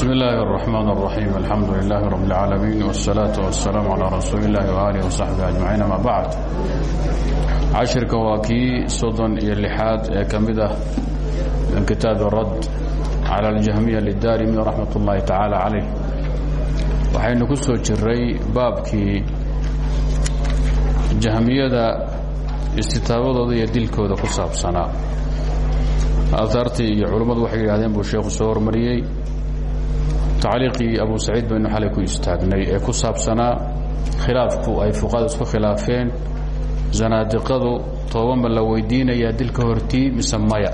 بسم الله الرحمن الرحيم الحمد لله رب العالمين والصلاة والسلام على رسول الله وآله وصحبه أجمعين ما بعد cashirka waa kii soddon iyo lixaad ee ka mid ah min kitaabi radd cala aljahmiya lidaarimi raxmat ullaahi tacaala calayh waxaynu ku soo jiray baabkii jahmiyada istitaabadooda iyo dilkooda ku saabsanaa aahaartii iyo culummadu waxay yidhahdeen buu sheekhu soo hormariyey tacliiqii abu saciid baynu xalay ku istaagnay ee ku saabsanaa khilaafku ay fuqaadu isku khilaafeen zanaadiqadu toobanba la weydiinayaa dilka hortii mise maya.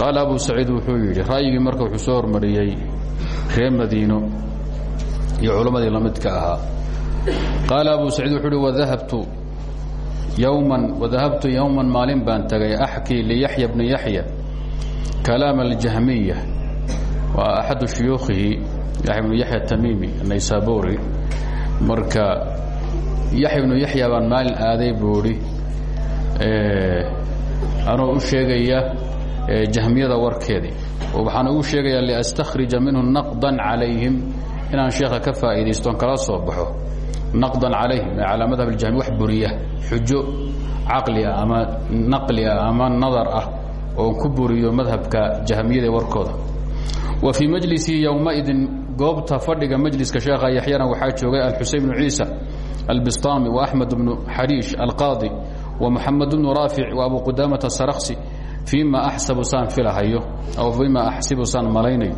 Qaala abu saciid wuxuu yidhi ra'yigii marka wuxuu soo hormariyey reer madiino iyo culammadii la midka ahaa. Qaala abu saciid wuxuu uhi wadahabtu yowman wadahabtu yowman maalin baan tagay axkii liyaxya bni yaxya kalaam aljahmiya waa axadu shuyuukhihi yaxya bnu yaxya tamiimi naysaburi marka yaxya bnu yaxya baan maalin aaday buu idhi anoo u sheegaya jahmiyada warkeedii. Waxaan ugu sheegayaa liastakhrija minhu naqdan calayhim. Inaan sheekha ka faa'iidaystoon kala soo baxo. Naqdan calayhim ee calaa madhab aljahmiya wax buriya xujo caqli ah ama naqli ah ama nadar ah oon ku buriyo madhabka jahmiyada warkooda wa fii majlisi yowmaidin goobta fadhiga majliska sheekha yaxyana waxaa joogay alxuseyn bnu ciisa albistaami waaxmed bnu xariish alqaadi wa muxamed bnu raafic wa abu qudaamata saraksi fiima axsabu saan filahayo aw fiima axsibu saan malaynayo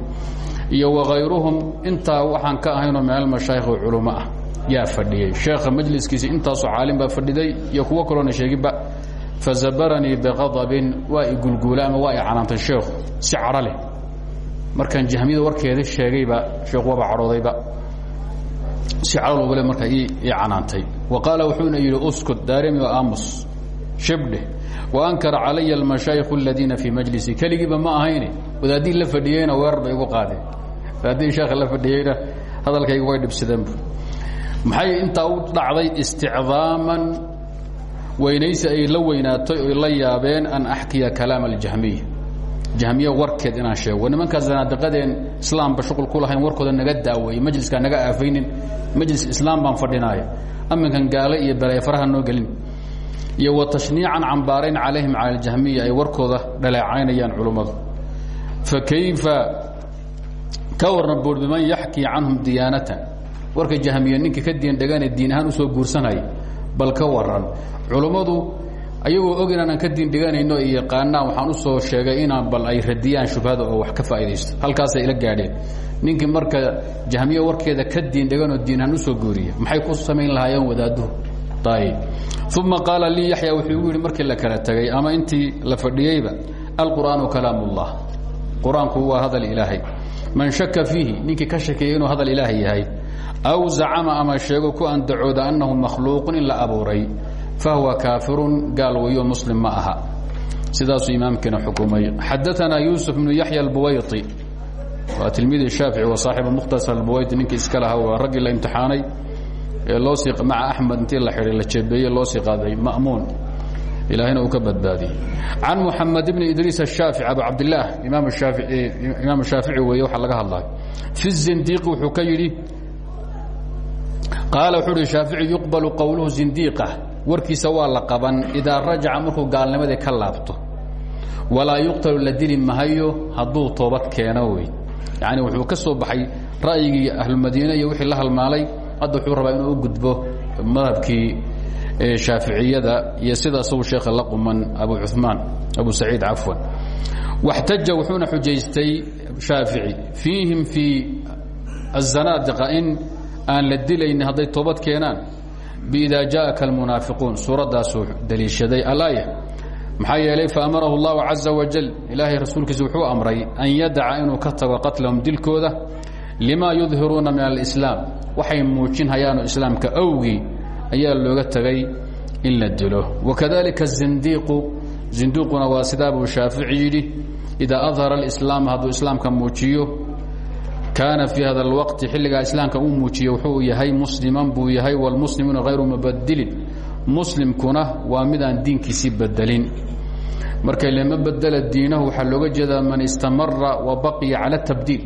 iyo wakayruhum intaa waxaan ka ahaynoo min almashaayikh culummo ah yaa fadhiyey sheekha majliskiisa intaasoo caalim baa fadhiday iyo kuwo kaloona sheegiba fazabaranii biqadabin waa i gulguula ama waa i canaantay sheekhu si cadho leh markaan jahmiyada warkeeda sheegayba sheekhu waaba cadhoodayba si calowle marka ii canaantay. Wa qaala wuxuuna yidhi uskut daarimi o aamus shibdhe wa ankara calaya almashaayikhu aladiina fii majlisi. Keligiiba ma ahayne wadaaddii la fadhiyeyna weerar bay igu qaadeen. Wadaaddii sheekha la fadhiyeyna hadalkayga way dhibsadeenbu maxay intaa u dhacday isticdaaman weynaysi ay la weynaatay oy la yaabeen an axkiya kalaam aljahmiya jahmiya warkeed inaan sheego nimankaa zanaadiqadeen islaamba shuqul ku lahayn warkooda naga daaweeye majliskaa naga aafaynin majlis islaam baan fadhinaaya aminkan gaale iyo balaaya faraha noo gelin iyo wa tashniican cambaarayn calayhim cala aljahmiya ay warkooda dhaleecaynayaan culummadu fa kayfa ka warran buur biman yaxkii canhum diyaanatan warka jahmiya ninka ka diin dhegane diin ahaan u soo guursanaya bal ka waran culummadu ayagoo og inaanan ka diindhiganayno iyo yaqaanaan waxaan u soo sheegay inaan bal ay radiyaan shubhada oo wax ka faa'idaysto halkaasay ila gaadheen. Ninkii marka jahmiye warkeeda ka diindhiganoo diinhan u soo gooriya maxay ku samayn lahaayeen wadaaduhu? Ayb uma qaala lii yaxya wuxuu igu markii la kala tegay ama intii la fadhiyeyba alqur'aanu kalaam ullah waa hadal ilaahay. Man shaka fiihi ninkii ka shakeeyey inuu hadal ilaahay yahay aw zacama ama sheego ku andacooda annahu makhluuqun in la abuuray fahuwa kaafirun gaal weyo muslim ma aha sidaasuu imaamkiina xukumay xadaanaa yuusuf bnu yaxya albuwayti waa tilmiidi shaafici wa saaxibu mukhtasar albuwayti ninkii iska lahaa waa raggii la imtixaanay ee loo sii maca axmed intii la xidhay la jeebeeyey loo sii qaaday ma'muun ilaahayna uu ka badbaadiyey can muxamed bni idriis ashaafici abu cabdillaah imaam shaafici imaam shaafici weeye waxaa laga hadlay fi zindiiqi wuxuu ka yidhi qaala wuxuu uhi shaafici yuqbalu qowluhu zindiiqa warkiisa waa la qaban idaa rajaca markuu gaalnimadii ka laabto walaa yuqtalu la dili mahayo toobad keeno wey. Yacni wuxuu ka soo baxay ra'yigii ahlumadiine iyo wixii la halmaalay hadda wuxuu rabaa inuu gudbo madhabkii shaaficiyada iyo sida isagu sheekha la quman abu cumaan abu saciid cafwan. Waxtaja wuxuuna xujaystay shaafici fiihim fii azanaadiqa in aan la dilaynin hadday toobad keenaan bida jaءaka اlmunaafiquun suuraddaasuu daliishaday alaaya maxaa yeelay faamarahu اllahu caزa wajal ilaahay rasuulkiisa wuxuu amray an yadaca inuu ka tago qatlahum dilkooda lima yudhiruuna min alislaam waxay muujinhayaanoo islaamka awgii ayaa looga tegay in la dilo wakadalika الzindiiqu zindiiquna waa sidaa buu shaafici yidhi idaa adhara اlislaam hadduu islaamka muujiyo kaana fii hada alwaqti xilligaa islaamka uu muujiyey wuxuu yahay musliman buu yahay wlmuslimuuna hayru mubadilin. Muslimkuna waa midaan diinkiisii bedelin. Marka lama bedela diinahu waxaa looga jeedaa man istamara wa baqiya cala tabdiil.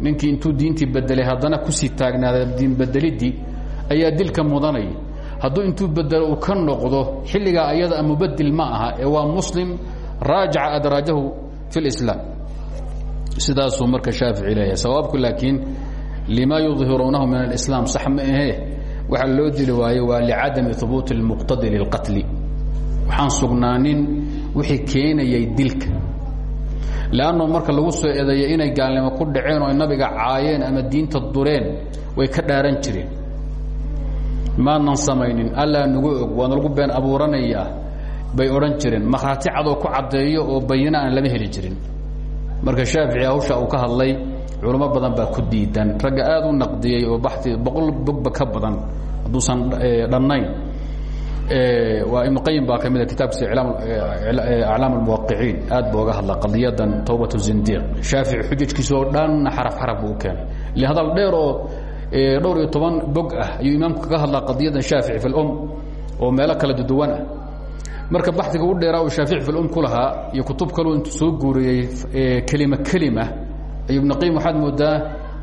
Ninkii intuu diintii bedelay haddana ku sii taagnaada diinbedeliddii ayaa dilka mudanaya. Hadduu intuu bedelo uu ka noqdo xilligaa ayada mubadil ma aha ee waa muslim raajaca adraajahu fi lislaam sidaasuu marka shaafici leeyahay. Sawaabku laakiin lima yudhiruunahu min alislaam sax ma waxaa loo dili waaye waa licadami hubuuti اlmuqtadi lilqatli. Waxaan sugnaanin wixii keenayay dilka. Lanno marka lagu soo eedeeya inay gaalnimo ku dhaceen oo nabiga caayeen ama diinta dureen way ka dhaaran jireen. Maadnan samaynin allaa nagu og lagu been abuuranayaa bay odhan jireen. Makhraati cadoo ku caddeeyo oo bayina aan lama heli jirin marka shaafici hawsha uu ka hadlay culamo badan baa ku diidan. Ragga aad u naqdiyey oo baxi boqol bogba ka badan hadduusan dhannayn. Waa ibnu qayim baa ka mida kitaabkiisa aclaam almuwaqiciin aad ba oga hadla qadiyadan towbat zindiiq. Shaafici xujajkiisa oo dhanna xaraf xaraf buu u keenay. Ile hadal dheer oo dhowr iyo toban bog ah ayuu imaamku kaga hadlaa qadiyadan shaafici fi lum oo meelo kala duduwan ah marka baxiga u dheeraa uu shaafici fi lum ku lahaa iyo kutub kaluu intuu soo guuriyey kelima kelima ayuu ibnu qayim waxaad moodaa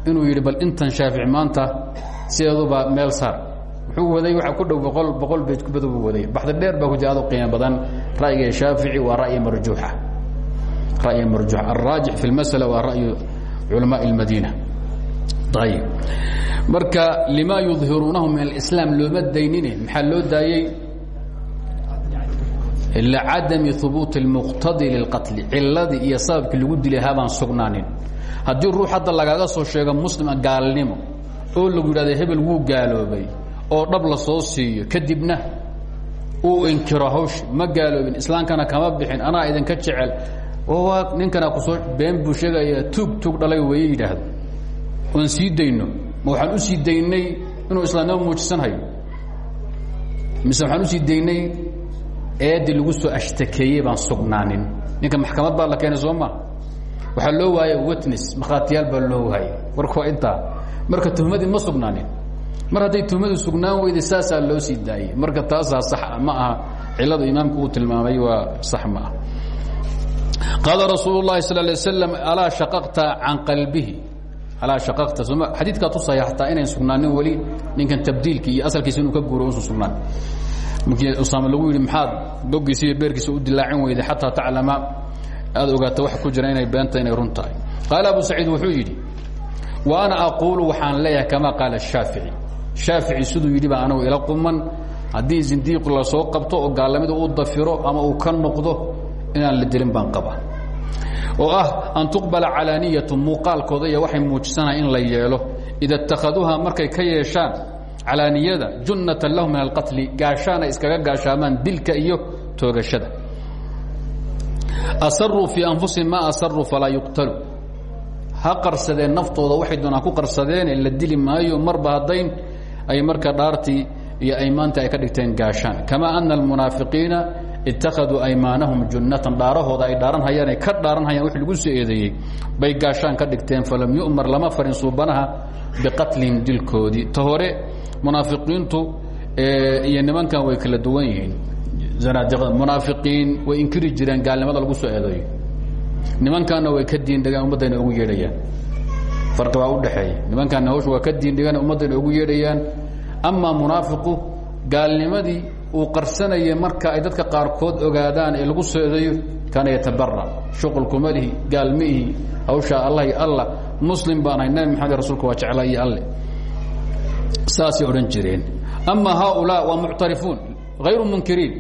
inuu yidhi bal intan shaafici maanta sideeduba meel saar. Wuxuu waday waa ku dhow boqol boqol bayd kubada buu waday. Baxdi dheer baa ku jira ado qiimo badan ra'yiga shaafici waa ra'yi marjuuxa. Ra'yi marjuux alraajix fi اlmasala waa ra'yu culamaa اlmadiina ayib marka lima yudhiruunahu min alislaam looma daynine. Maxaa loo daayey licadami hubuuti اlmuqtadi lilqatli ciladii iyo sababkii lagu dilay habaan sugnaanin haddii ruux hadda lagaaga soo sheego muslima gaalnimo oo lagu yidhahda hebel wuu gaaloobay oo dhab la soo siiyo kadibna uu inkiro hawsh ma gaaloobin islaamkana kama bixin anaa idinka jecel ninkana ku soo been buu sheegaya tuug tuug dhalay weeye yidhaahdo oan sii dayno ma waxaan u sii daynay inuu islaamnimo muujisanhayo mise waxaan u sii daynay eedii lagu soo ashtakeeyey baan sugnaanin. Ninka maxkamad baa la keenay soo ma? Waxaa loo waayay witness makhaatiyaal baa loo waayay. Warka waa intaa marka tuhmadii ma sugnaanin. Mar hadday tuhmadu sugnaan weyday saasaa loo sii daayey marka taasaa sax ma aha. Ciladu imaamku uu tilmaamay waa sax ma ah qaala rasuul اlahi sal lay slam alaa shaqaqta can qalbihi? Alaa shaqaqta. Soma xadiidkaa tusaya hataa inayn sugnaanin weli ninkan tabdiilki iyo asalkiisa inuu ka guuro usan sugnaan markii usaame lagu yidhi maxaad bogiisa iyo beerkiisa u dilaacin weyday xataa taclama? Aad ogaata wax ku jira inay beenta inay run tahay. Qaala abu saciid wuxuu yidhi wa ana aquulu waxaan leeyahay kama qaala shaafici. Shaafici siduu yidhi baa anigu ila quman. Haddii zindiiqu la soo qabto oo gaalamida uu dafiro ama uu ka noqdo inaan la dilin baan qaba oo ah an tuqbala calaaniyatu muuqaalkooda iyo waxay muujisanaha in la yeelo ida اtakhaduuha markay ka yeeshaan calaaniyada junnatan lahu min alqatli gaashaanay iskaga gaashaamaan dilka iyo toogashada. Asaruu fii anfusihim ma asaruu falaa yuqtalu. Ha qarsadeen naftooda waxay ku qarsadeene la dili maayo marba haddayn ay marka dhaartii iyo aymaantii ay ka dhigteen gaashaan. Kama ana almunaafiqiina ittakhaduu aymaanahum junnatan dhaarahooda ay dhaaran hayaan ay ka dhaaran hayaan wix lagu soo bay gaashaan ka dhigteen falam yu'mar lama farin suubanaha biqatlihim dilkoodii ta hore munaafiqiintu iyo nimankan way kala duwan yihiin. Zanaadiqada munaafiqiin way inkiri jireen gaalnimada lagu soo eedeeyo nimankaana way ka diindhigaan ummaddayna ugu yeedhayaan. Farqi baa udhaxeeya nimankaana hawsha waa ka diindhigaan ummaddayna ugu yeedhayaan. Amaa munaafiqu gaalnimadii uu qarsanaya marka ay dadka qaarkood ogaadaan ee lagu soo eedeeyo kaana yatabara shuqulkuma lihi gaalmiihi hawshaa allah iyo allah muslim baan ahay nabi maxamed rasuulka waa jeclaa iyo alle. Saasay odhan jireen. Ama haaulaa waa muctarifuun hayru munkiriin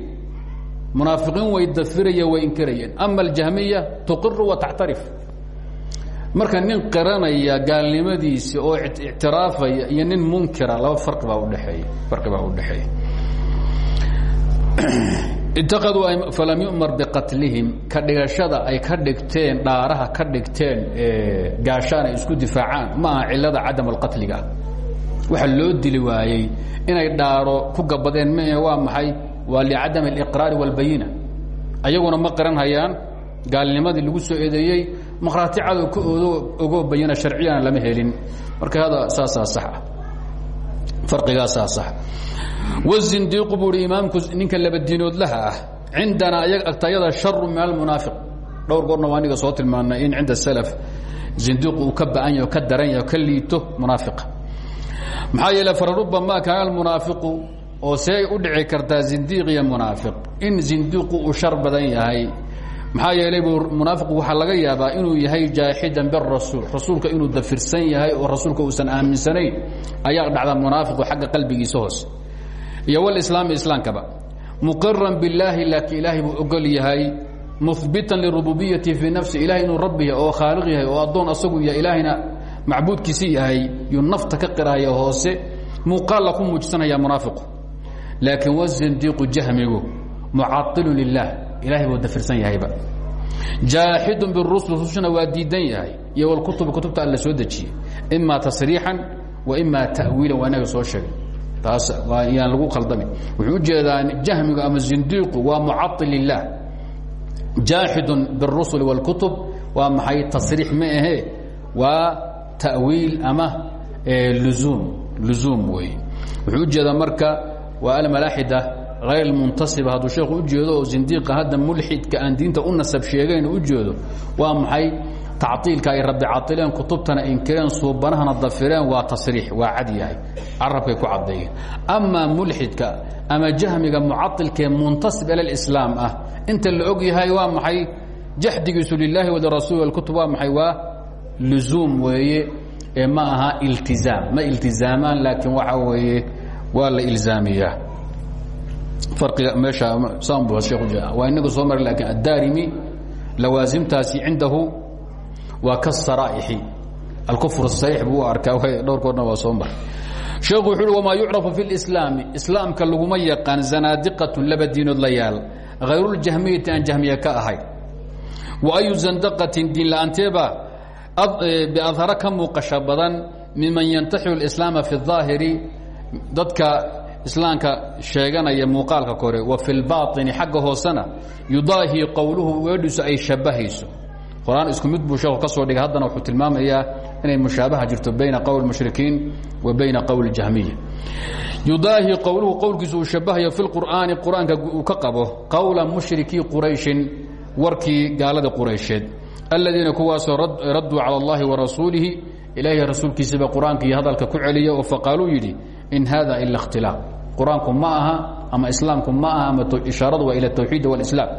munaafiqiin way dafiraya way inkirayeen ama aljahmiya tuqiru wa tactarif marka nin qiranaya gaalnimadiisi oo ictiraafaya iyo nin munkira laba fari baa udheeeya farqi baa udhexeeya itaqaduu falam yu'mar biqatlihim ka dhigashada ay ka dhigteen dhaaraha ka dhigteen gaashaan isku difaacaan ma cilada cadam alqatliga waxa loo dili waayey inay dhaaro ku gabadeen maahe waa maxay? Waa licadam aliqraari walbayina. Ayaguna ma qiran hayaan gaalnimadii lagu soo eedeeyey makhraati cadow ka ogoo bayina sharciyana lama helin. Marka hada saasaa sax ah farigaasaa sax wzindiiqu buu hi imaamku ninka laba diinoodlaha ah cindanaa agtayada sharu min almunaafiq dhowr goorna waa aniga soo tilmaanay in cinda salaf zindiiqu uu ka ba'an yaho ka daran yaho ka liito munaafiqa maxaa yeele fararubama kaana almunaafiqu oo see u dhici kartaa zindiiq iyo munaafiq in zindiiqu uu shar badan yahay maxaa yeelay buu munaafiqu waxaa laga yaabaa inuu yahay jaaxidan birasuul rasuulka inuu dafirsan yahay oo rasuulka uusan aaminsanayn ayaa dhacda munaafiqu xagga qalbigiisa hoose iyo walislaami islaamkaba. Muqiran billaahi laakiin ilaahay buu ogol yahay muhbitan lirububiyati fii nafsi ilahay inuu rabbi yahay oo khaaliq yahay oo addoon asagu yahay yahay yuu ka qiraaya hoose muuqaalla ku muujsanaya munaafiqu laakiin wazindiiqu jahmigu mucailun lilah ilahay buu dafirsan yahayba. Jaaxidun birusul rusushna waa diidan yahay iyo wlkutubi kutubta alla soo dejiyey. Imaa tasriixan wa imaa ta'wiilan waa taas yaan lagu khaldamin wuxuu u jeedaa jahmigu ama zindiiqu waa mucail lilah jaaxidun biاrusul wاlkutub waa maxay tasriix ma ahee? Waa ta'wiil ama luzuum luzuum wey wuxuu u jeedaa marka waa almalaaxida hayr muntasib hadduu sheekhu u jeedo oo zindiiqa hadda mulxidka aan diinta u nasab sheegayn u jeedo waa maxay tactiilka ay rabbi caileen kutubtana inkireen suubanahana dafireen waa tasriix waa cad yahay carabkay ku caddeeyeen amaa mulxidka ama jahmiga mucailkaee muntasib ilalislaam ah inta la og yahay waa maxay jaxdigiisu lilaahi walirasuuli walkutub waa maxay waa luzuum weeye ee ma aha iltizaam ma iltizaamaan laakiin waxa weeye waa la ilzaamiyaa ariga meesha saanbu sheekhu waa inagu soo mara laakiin addaarimi lawaasimtaasi cindahu waa kaaraxi alkufr sai buu arkaa dhowrkoodna waa soo maray sheekhu wuxuu wamaa yucrafu fi lislaami islaamka laguma yaqaan zanaadiqatun laba diinood la yaal. Hayruljahmiyati aan jahmiye ka ahay. Wa ayu zandaqatin diin la'aanteeba e, biadhara ka muuqasha badan minman yantaxiru lislaama fi اaahiri dadka islaamka sheeganaya muuqaalka kore wa fi lbaini xagga hoosena yudaahii qowluhu weedhiisu ay shabahayso qur'aan isku mid buu sheekhu ka soo haddana wuxuu tilmaamayaa inay mushaabaha jirto bayna qowl mushrikiin wa bayna qowl jahmiya yudaahi qowluhu qowlkiisu uu shabahayo fi lqur'aani ka qabo qowla mushrikii qurayshin warkii gaalada quraysheed. Alladiina kuwaasoo radduu cala allahi wa rasuulihi ilaahay rasuulkiisaba qur'aanka hadalka ku celiya oo faqaaluu yidhi in haada ila ikhtilaaq. Qur'aanku ma aha ama islaamku ma aha ama ishaaradu waa ila tawxiid walislaam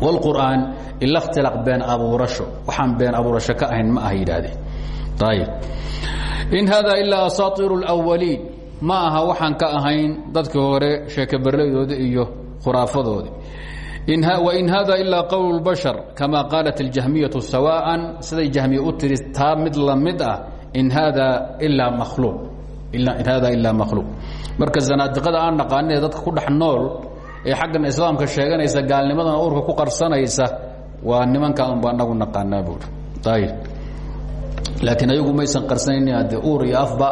wاlqur'aan ila اkhtilaaq been abuurasho waxaan been abuurasho ka ahayn ma aha yidhaahdeen ayb in hada ilaa asaaiir اlأwaliin ma aha waxaan ka ahayn dadkii hore sheekebarradooda iyo khuraafadoodi wain hada ilaa qowl اlbashar kama qaalat اljahmiyaةu sawaaءa siday jahmiya u tiri taa mid la mid ah in hada ilaa makhluuq in hada ilaa makhluuq marka zanaadiqada aan naqaanee dadka ku dhex nool ee xaggan islaamka sheeganaysa gaalnimadana uurka ku qarsanaysa waa nimanka unba anagu naqaanaa buuri ayib laakiin ayagu maysan qarsanayni ade uur iyo afba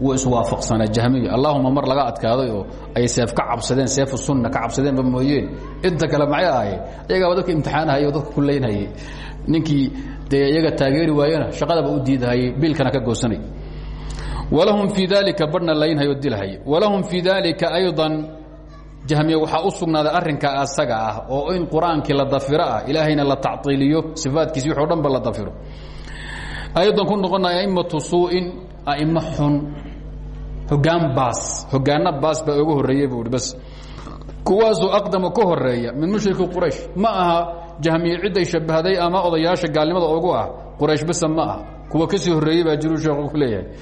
wuu iswaafaqsanaa jahmiya allahuma mar laga adkaaday oo ay seef ka cabsadeen seefu sunna ka cabsadeenba mooyeen. Inta kale maxay ahayd iyagaaba dadka imtixaanhayay oo dadka kuleynhayay ninkii dee taageeri waayena shaqadaba u diidahayay biilkana ka goosanay walahum fii dalika barhna laynhayo dilhay walahum fii dalika ayضa jahmiya waxaa u sugnaaday arrinka asaga ah oo in qur'aankii la dafiro ah ilaahayna la tacطiiliyo sifaatkiisi wixo dhan ba la dafiro. Aydan ku noqona aimatu suuءin aimo xun. Hogaan baas hogaano baas baa oga horreeyey buu i bas. Kuwaasoo aqdama ka horreeya min mushriki quraysh ma aha jahmiye cidday shabahday ama odayaasha gaalnimada ugu ah quraysh basa ma aha. Kuwa ka sii horreeyey baa jiruu sheekhu ku leeyahay.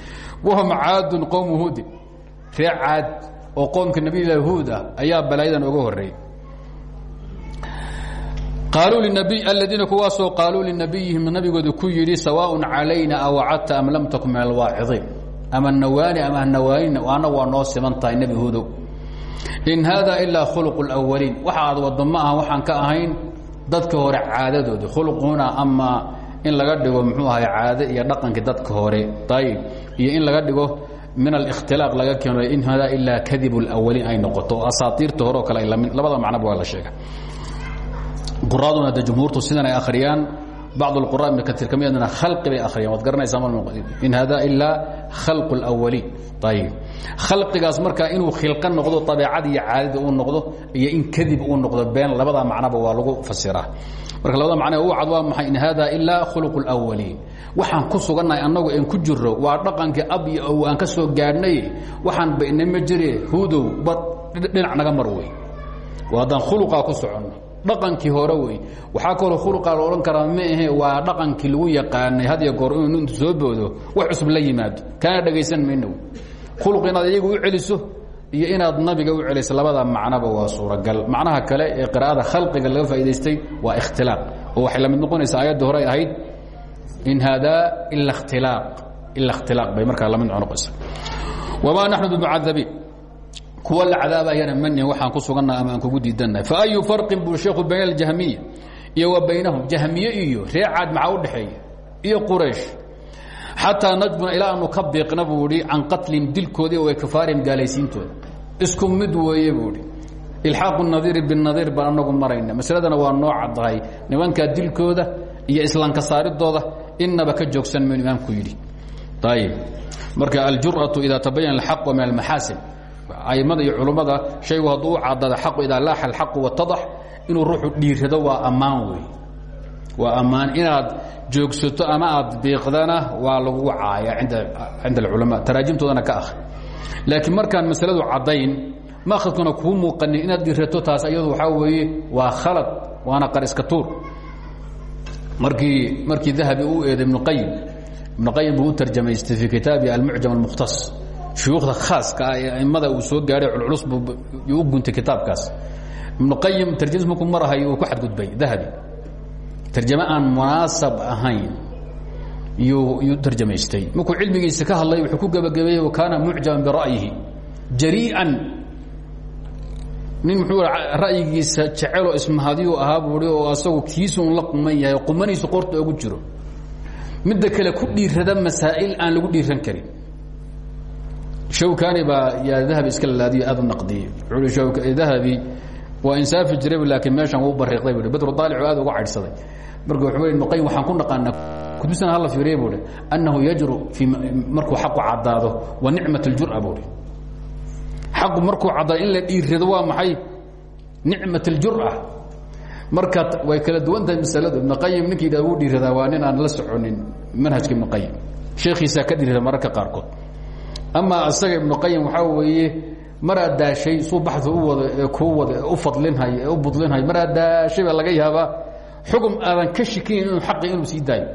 Wahum caadun qowmu huudi ree caad oo qoomka nabiylaahi huud ah ayaa balaayadan oga horreeyey qaaluu linabiy aladiina kuwaasoo qaaluu linabiyihim nabigooda ku yidhi sawaaء calayna awacadta am lam takun min alwaacidiin ama nawaani ama hanawaanina ana waa noo siman tahay nebi in hada ilaa khuluq اlawaliin waxa aad wado ma aha waxaan ka ahayn dadka hore caadadoodi khuluquna ama in laga dhigo muxuu ahay caade iyo dhaqankii dadka hore. Ayib iyo in laga dhigo min alikhtilaaq laga keeno in hada ilaa kadib اlawaliin ay noqoto oo asaatiirta hore oo kale ay lamid labada macnoba waa la sheega quraaduna de jumhuurtu sidan ay akhriyaan bacd اlqura ibn kaiir kamidna khalqi bay akhriyaan waad garanaysaa in hada ilaa khalq اlawaliin ayib khalqigaas marka inuu khilqa noqdo abeecada iyo caadada uu noqdo iyo in kadib uu noqdo been labada macnaba waa lagu fasiraa marka labada macne u cad waa maxay in hada ilaa khuluq اlawaliin waxaan ku sugannahay annagu en ku jiro waa dhaqankii ab iyo aw aan ka soo gaadhnay waxaan baynama jire hudow bad dhinac naga mar wey haddaan khuluqaa ku soconno. Dhaqankii hore wey waxaa kaloo khuluqaa la odhan karaa ma ahe waa dhaqankii lagu yaqaanay had iyo goor inuu intu soo boodo wax cusub la yimaado. Kana dhagaysan mayno khuluq inaad iyagu u celiso iyo inaad nabiga u celiso labada macnoba waa suuragal. Macnaha kale ee qiraa'ada khalqiga laga faa'idaystay waa ikhtilaaq. Oo waxay la mid noqonaysaa aayadda hore ay ahayd in haadaa ila khtilaaq ila ikhtilaaq bay markaa la mid noqonaysa wamaa naxnu bimucadabiin. Kuwa la cadaabayana mani waxaan ku sugannaha ama aan kugu diidannahay fa ayu farqin buu sheekhu bayna aljahmiya iyo wa baynahum jahmiye iyo reer caad maxaa u dhexeeya? Iyo quraysh xataa najbuna ilaa aanu ka biiqna buu idhi can qatlihim dilkoodii wa kafaarihim gaalaysiintooda. Isku mid weeye buu idhi ilxaaqu nadiiri binadiir baan anagu marayna masaladana waa noo caddahay nimankaa dilkooda iyo islaamka saaridooda inaba ka joogsan maynu imaamku yidhi. Ayib marka aljur'atu ida tabayana alxaq wa min almaxaasin aimada iyo culummada shaygu hadduu u cadada xaqu idaa laaxa alxaqu watadax inuu ruuxu dhiirado waa ammaan wey waa ammaan inaad joogsato ama aad biiqdana waa lagugu caaya inda cinda alculamaa. Taraajimtoodana ka ah laakiin markaan masaladu caddayn maakadkuna kuu muuqanin inaad dhiirato taas iyadu waxaa weeye waa khalad waana qariska tuur. Markii markii dahabi u eeday ibnu qayim ibnu qayim buu u tarjamaystay fii kitaabi almucjam almukhtas. Shuyuukhda khaaska ah ee aimada uu soo gaadhay culculus u guntay kitaabkaas. Ibnu qayim tarjamis markuu marahay uu ku xadgudbay dahabi tarjame aan munaasab ahayn. Yuu yuu tarjamaystay. Markuu cilmigiisa ka hadlay wuxuu ku gebagabeeyey wa kaana mucjaban bira'yihi jarii'an. Nin muxuu ra'yigiisa jeceloo ismahadiyuu ahaa buui oo asagu kiisuun la quman yahay qumaniisu qorta ogu jiro. Midda kale ku dhiirada masaa'il aan lagu dhiiran karin. Shawkani baa yaa dahabi iska lalaadiyo aad u naqdiyey dahabi waa insaafi jiray laakiin meeshan wuu bariiqday bu badru daalicu aad uga caydhsaday marka wuxuu i nuqayim waxaan ku naqaanaa kutubsana hala fiiriya buui annahu yajru fii markuu xaqu caddaado wa nicmat اljur'a buui xaqu markuu caddaado in la dhiirado waa maxay? Nicmat اljur'a marka way kala duwan tahay masaladu. Ibn qayim ninka yidhah wuu dhiiradaa waa nin aan la soconin manhajka ibn qayim sheekhiisaa ka dhiirada mararka qaarkood. Ama isaga ibnu qayim waxaa weeye maraad daashay suu baxu u wada ee kuu wada u fadlinhay ee u budlinhay maraad daashay baa laga yaabaa xugum aadan ka shikinayn inuu xaqi inuu sii daayo.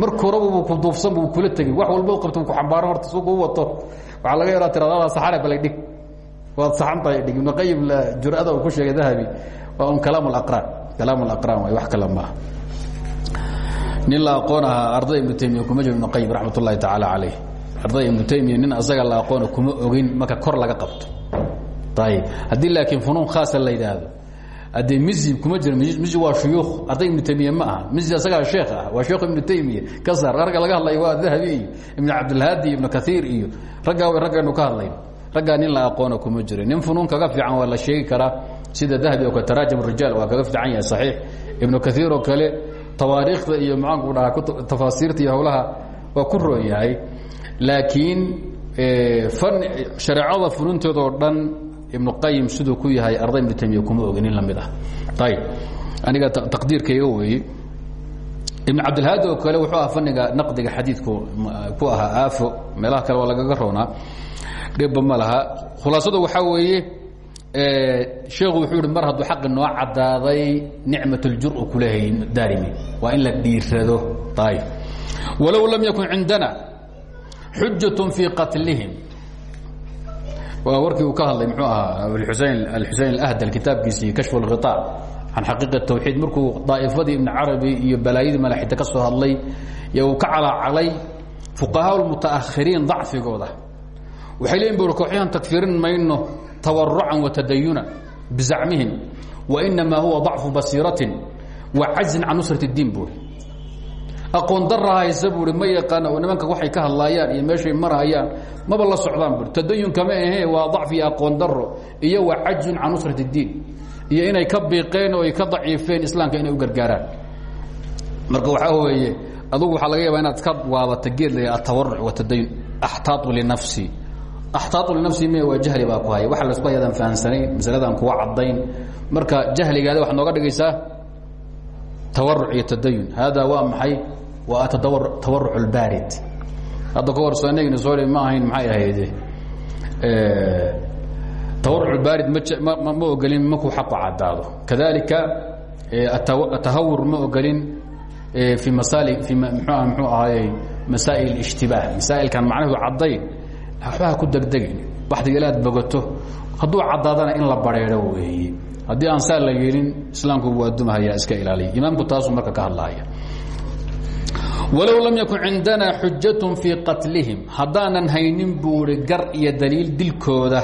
Marka horaba buu ku duufsan buu kula tegey wax walba qabta ku xambaaro horta suu kuu wato. Waxaa laga yaraa tiradaada saxare balay dhig. Waad saxan tahay dhig. Ibnu qayim jur'ada uu ku sheegay dahabi waa un kalaam alaqraan kalaam alaqraan waay wax kale maaha nin la aqoon ahaa arday ibnu taymiya kuma jiro ibnu qayim raxmat ullahi tacaala calayh arday ibnu taymiya nin asaga la aqoona kuma ogin marka kor laga qabto. Ayib haddii laakiin funuun khaasa la yidhaahdo haddee mizi kuma jiro mizi waa shuyuukh. Arday ibnu taymiya ma aha mizi asagaa sheekh ah waa sheekh ibnu taymiya. Ka saar ragga laga hadlayo waa dahabi iyo ibnu cabdilhaadi iyo ibnu kaiir iyo raggaa way raggaynu ka hadlayno. Raggaa nin la aqoona kuma jiro. Nin funuun kaga fiican waa la sheegi karaa sida dahabi oo kale taraajim rijaal waa kaga fiican yahay saxiix. Ibnu kaiir oo kale tawaariikhda iyo maxaanku dhahaa tafaasiirta iyo howlaha waa ku roon yahay laakiin an shareecada fununtooda oo dhan ibnu qayim siduu ku yahay arday ibnu taymiya kuma ogi nin la mid ah. Ayib aniga taqdiirkayga weeye ibnu cabdilhaadi oo kale wuxuu ahaa faniga naqdiga xadiidku ku ahaa aafo. Meelaha kale waa lagaga roonaa. Dhibba ma laha. Khulaasadu waxaa weeye sheekhu wuxuu yihi mar hadduu xaqi noo caddaaday nicmat اljur kuleehay daarimi waa in la dhiirado ayib walow lam yakun cindana xujaة fii qatlihim waa warkii uu ka hadlay mxuu ahaa usein alxusein اlahdal kitaabkiisii kashfu اlkhiطاع can xaqiiq الtawxiid markuu daa'ifadii ibn carabi iyo balaayadii malaxida ka soo hadlay yo uu ka calaacalay fuqahaa اlmutaأkhiriin dacfigooda waxay leeyiin bui kooxyahan tagfirin mayno tawarucan watadayuna bizacmihim wainamaa huwa ضacfu basiiratin wa cajzin can nusrat الdiin buuri aqoon dara haysa buui ma yaqaan nimanka waxay ka hadlaayaan iyo meeshay marhayaan maba la socdaan bui tadayun kama ahe waa dacfi aqoon daro iyo wa cajzun can nusrat الdiin iyo inay ka biiqeen oo ay ka daciifeen islaamka inay u gargaaraan. Marka waxaa weeye adugu waxaa laga yaaba inaad ka waabata geed la atawaruc watadayun axtaau linafsi. Axtaau linafsi me waa jahli baa ku haya waxa lasku hayadaan fahamsanayn masaladan kuwa caddayn. Marka jahligaada waxaad nooga dhigaysaa tawaruc iyo tadayun. Hada waa maxay waa tawaruc اlbaarid hadda ka hor sanagna soo ma ahayn maxay ahayde tawaruc baarid ma ogolin markuu xaqu caddaado. Kadalika atahawur ma ogolin i masaali i mxu mxuu ahaayey masaa'il اishtibaah masaa'ilkan macnaheedu caddayn waxbaha ku degdegin. Waxdiga ilaad bogato hadduu caddaadana in la bareero weeye haddii aan saa la yeelin islaamku waa dumahaya iska ilaaliya. Imaamku taasuu marka ka hadlahaya walow lam yakun cindana xujat fii qatlihim haddaanan haynin buuri gar iyo daliil dilkooda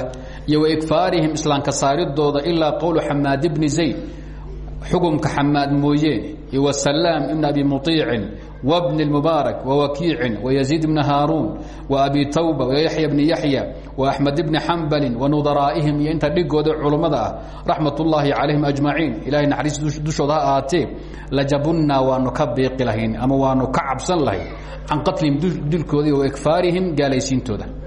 iyo waigfaarihim islaamka saaridooda ilaa qowlu xamaad bni zayd xukumka xamaad mooyeen iyo wasalaam ibn abi muiicin wbni اmubaarak wawakiicin wayaziid bni haaruun waabi tawba wayaxya bni yaxya waaxmed bni xambali wanudaraa'ihim iyo inta dhigooda culummada ah raxmat ullaahi calayhim ajmaciin ilahay naxariis dushooda ha ahaatee lajabunnaa waanu ka biiqi lahayn ama waanu ka cabsan lahayn can qatlihim dilkooda iyo waigfaarihim gaalaysiintooda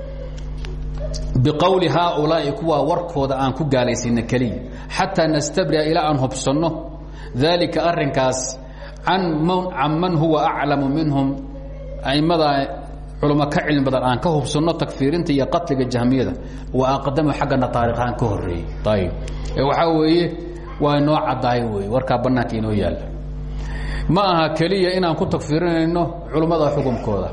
biqowli haaulaa'i kuwaa warkooda aan ku gaalaysiina keliya. Xataa nastabri'a ilaa aan hubsanno. Daalika arrinkaas can man huwa aclamu minhum aimada culamo ka cilmi badan aan ka hubsanno takfiirinta iyo qatliga jahmiyada. Wa aqdamu xaggana taariikhaan ka horeeyey ayb waxaa weeye waa inoo caddahay wey warkaa bannaanka inoo yaalla ma aha keliya inaan ku takfiirinayno culummada xukunkooda.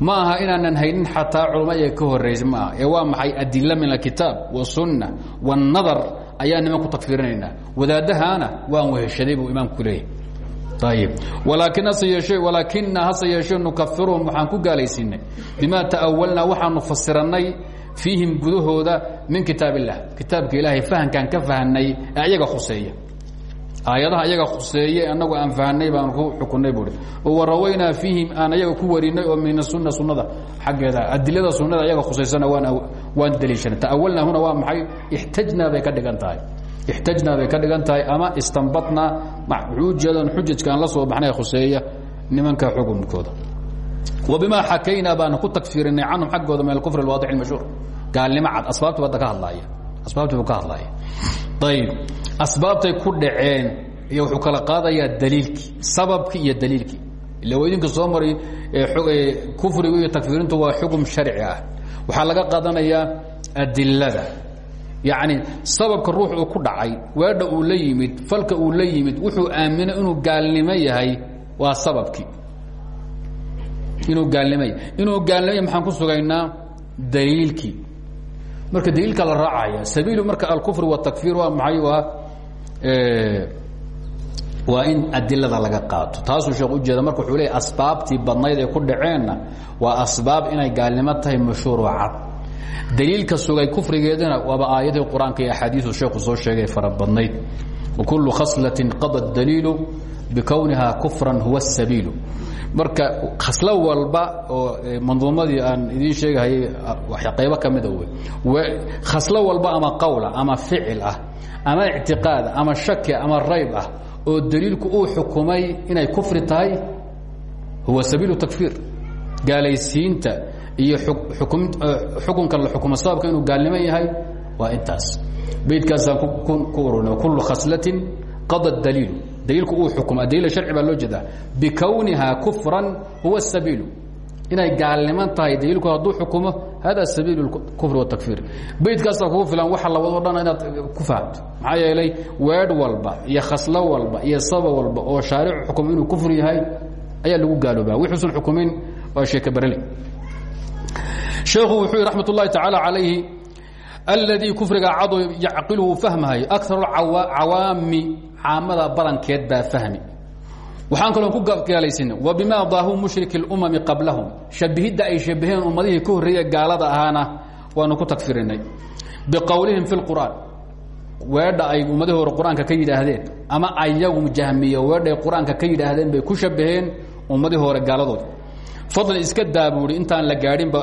Ma aha inaanan haynin xataa culamo iyaga ka horraysa ma aha. Ee waa maxay adila min alkitaab wasunna waannadar ayaa niman ku takfiirinaynaa. Wadaaddahaana waan weheshaday buu imaamku ku leeyahy ayib walaakin hase yeeshee walaakina hase yeeshee nukafiruhum waxaan ku gaalaysiinay. Bima ta'awalnaa waxaanu fasirannay fiihim gudahooda min kitaab illah. Kitaabka ilaahay fahankaan ka fahanay ee ayaga khuseeya aayadaha ayaga khuseeye annagu aan fahanay baan ku xukunay buui warawaynaa fiihim aan ayaga ku warinay oo min asunna sunnada xaggeeda adilada sunnada ayaga khusaysana waan daliishanay. Ta'awalnaa huna waa maxay? Ixtajnaa bay ka dhigan tahay. Ixtajnaa bay ka dhigan tahay ama istanbatnaa xujadan xujajkaan la soo baxnay khuseeya nimanka xukunkooda. Wabimaa xakaynaa baan ku tagfiirinay canhum xaggooda min alkufr alwaadix almashhuur. Gaalnimo cad asbaabta badda ka hadlaaya asbaabtii buu ka hadlaaya ayib asbaabtay ku dhaceen iyo wuxuu kala qaadayaa daliilkii sababkii iyo daliilkii. Ila waa idinka soo maray kufrigu iyo takfiirintu waa xukun sharci ah. Waxaa laga qaadanayaa adilada. Yacni sababka ruux uu ku dhacay weedha uu la yimid falka uu la yimid wuxuu aaminay inuu gaalnimo yahay waa sababkii. Inuu gaalnimo yahay. Inuu gaalnimo yahay maxaan ku sugaynaa daliilkii marka daliilka la raacaya sabiilu marka alkufr watakfiir waa maxay? Waa waa in adilada laga qaato. Taasuu sheekh ujeeda marka wuxuu leeyahy asbaabtii badnayd ee ku dhaceenna waa asbaab inay gaalnimo tahay mashhuuro cad. Daliilka sugay kufrigeedana waaba aayadii qur'aanka iyo axaadiisu sheekhu soo sheegay fara badnayd. Wakulu khaslatin qada daliilu bikowniha kufran huwa sabiilu marka khaslo walba oo manduumadii aan idiin sheegahayay qaybo ka mida wey khaslo walba ama qowla ama ficil ah ama ictiqaad ama shaki ama rayb ah oo daliilku uu xukumay inay kufri tahay huwa sabiilu takfiir gaalaysiinta iyo xukunka la xukumo sababka inuu gaalnimo yahay waa intaas beydkaasaan ku ururna kullu khaslatin qada daliilu daliilku uu xukuma daliil sharci baa loo jeedaa bikowniha kufran huwa sabiilu. Inay gaalniman tahay daliilku hadduu xukumo hada sabiil kufr watakfiir beydkaasaa kugu filan waxa labadoo dhan inaad ku fahamto maxaa yeelay weedh walba iyo khaslo walba iyo sabab walba oo shaaricu xukumo inuu kufr yahay ayaa lagu gaaloobaa. Wixuusan xukumin waa sheeke barele sheekhu wuxuu yhi raxmat ullahi tacaala calayhi alladii kufriga cado yacqilu uu fahmahayo akaru cawaami caamada badankeed baa fahmi. Waxaan kaloo ku gaalaysiina wa bima daahuu mushrik اlumami qablahum. Shabihidda ay shabaheen ummadihii ka horreeye gaalada ahaana waanu ku tagfirinay biqowlihim fi اlqur'aan weedha ay ummadihii hore qur'aanka ka yidhaahdeen ama ayagu jahmiyo weedhay qur'aanka ka yidhaahdeen bay ku shabaheen ummadihii hore gaaladood fadlan iska daabuuri intaan la gaadhinba